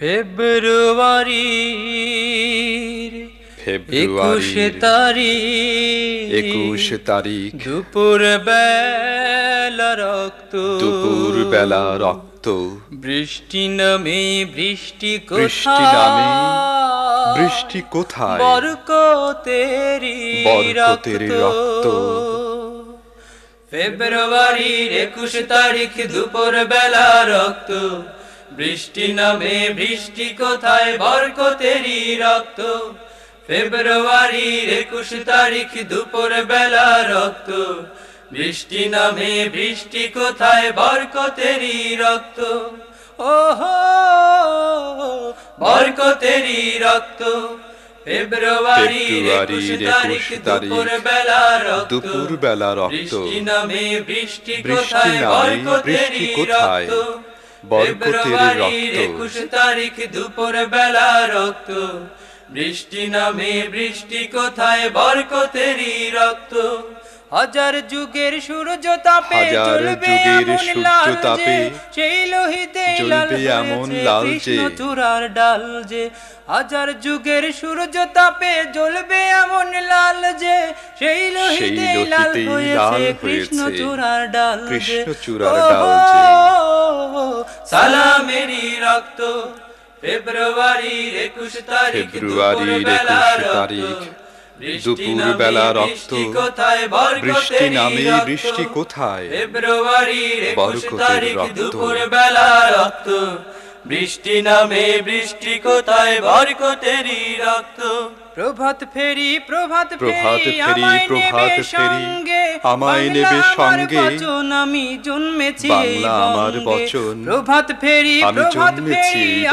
ফেব্রুয়ারির একুশে তারিখ একুশ তারিখ দুপুর বেলা রক্ত দুপুর বেলা রক্ত। বৃষ্টি নামে বৃষ্টি বৃষ্টি নামে বৃষ্টি কোথায়? বরকতেরি বরকতের রক্ত। ফেব্রুয়ারির একুশ তারিখ দুপুর বেলা রক্ত। বৃষ্টি নামে বৃষ্টি কোথায়? বরকতেরি রক্ত। ফেব্রুয়ারির একুশ তারিখ দুপুর বেলা রক্ত। বৃষ্টি নামে বৃষ্টি কোথায়? বরকতেরি রক্ত। ওহো! বরকতেরি রক্ত। ফেব্রুয়ারির একুশ তারিখ 21 দুপুর বেলা রক্ত। দুপুর বেলা রক্ত। বৃষ্টি নামে বৃষ্টি কোথায়? নামে বরকতেরি বৃষ্টি কোথায়? রক্ত। বরকতের রক্ত। তারিখ দুপুর বেলা রক্ত বৃষ্টি নামে বৃষ্টি কোথায় বরকতেরি রক্ত হাজার যুগের সূর্য তাপে জ্বলবে এমন লাল যে, সেই লোহিতে জ্বলবে এমন লাল যে, কৃষ্ণ চূড়ার ডাল যে হাজার যুগের সূর্য তাপে জ্বলবে এমন লাল যে সেই লোহিতে লাল হয়েছে কৃষ্ণ চূড়ার ডাল যে। কৃষ্ণচূড়ার ও ডাল যে। রক্ত। ফেব্রুয়ারির একুশ তারিখ ফেব্রুয়ারির দুপুর বেলা রক্ত। তারিখ বৃষ্টি দুপুর নামে বেলা রক্ত। বৃষ্টি কোথায়? নামে বৃষ্টি কোথায়? ফেব্রুয়ারির একুশ তারিখ দুপুর বেলা রক্ত। বৃষ্টি নামে বৃষ্টি কোথায়? বরকতেরি রক্ত। প্রভাত ফেরি প্রভাত প্রভাত ফেরি ফেরি, প্রভাত ফেরি, সঙ্গে। আমায় নেবে সঙ্গে। বচন আমি জন্মেছি বাংলা আমার। বচন, প্রভাত ফেরি প্রভাত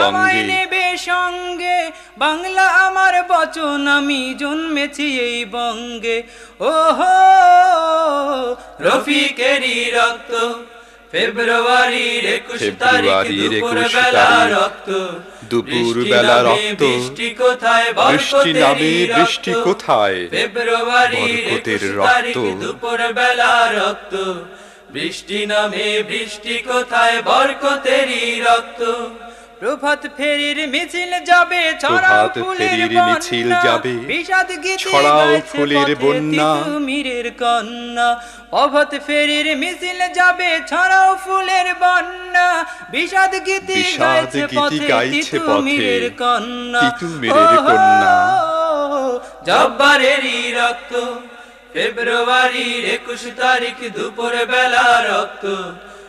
আমায়। নেবে সঙ্গে বাংলা আমার বচন আমি জন্মেছি এই বঙ্গে ওহো রফিকেরই রক্ত ফেব্রুয়ারির একুশ তারিখ ফেব্রুয়ারির দুপুর 21 বেলা রক্ত দুপুর বেলা রক্ত। বৃষ্টি কোথায় বৃষ্টি নামে বৃষ্টি কোথায়? ফেব্রুয়ারির রক্ত। দুপুর বেলা রক্ত বৃষ্টি নামে বৃষ্টি কোথায় বরকতেরই রক্ত প্রভাত ফেরির মিছিল যাবে ছড়াও ফুলের মিছিল যাবে, বিষাদ গীতে ছড়াও ফুলের বন্যা। তিতুমিরের কন্যা। প্রভাত ফেরির মিছিল যাবে ছড়াও ফুলের বন্যা। বিষাদ গীতি গাইছে পথে পথে কন্যা। তিতুমিরের ওহো, কন্যা। জব্বারেরই রক্ত ফেব্রুয়ারির একুশ তারিখ দুপুর বেলা রক্ত।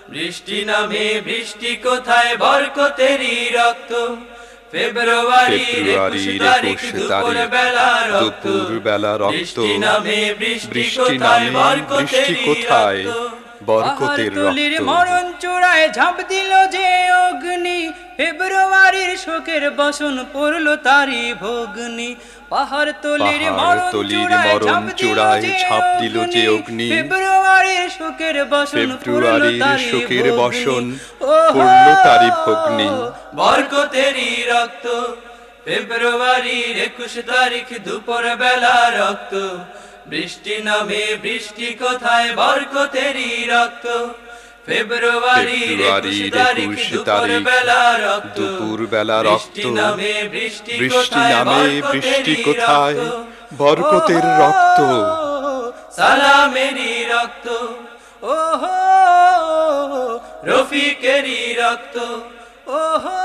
বৃষ্টি নামে বৃষ্টি কোথায় বরকতেরই রক্ত ফেব্রুয়ারির একুশ তারিখ দুপুর বেলা রক্ত দুপুর বেলা রক্ত। বৃষ্টি নামে বৃষ্টি বৃষ্টি নামে বৃষ্টি কোথায়? বরকতের রক্ত। মরণ চূড়ায় ঝাঁপ দিল যে অগ্নি ফেব্রুয়ারির শোকের বসন পড়ল তারি ভগ্নি পাহাড় তলির মরণ চূড়ায় মরণ ঝাঁপ দিল চূড়ায় যে ঝাঁপ দিল যে অগ্নি। ফেব্রুয়ারির শোকের বসন ফেব্রুয়ারির বসন পড়ল তারি ভগ্নি। বরকতেরই রক্ত ফেব্রুয়ারির একুশ তারিখ দুপুর বেলা রক্ত বৃষ্টি নামে বৃষ্টি কোথায় বরকতেরই রক্ত ফেব্রুয়ারির একুশ তারিখ দুপুর বেলা রক্ত বৃষ্টি। নামে বৃষ্টি কোথায় নামে বৃষ্টি কোথায়? রক্ত। বরকতের রক্ত। সালামেরই রক্ত ওহো রফিকেরই রক্ত ওহো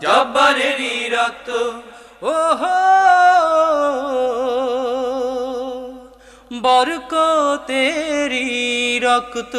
জব্বারেরই রক্ত ওহো বরকতেরই রক্ত।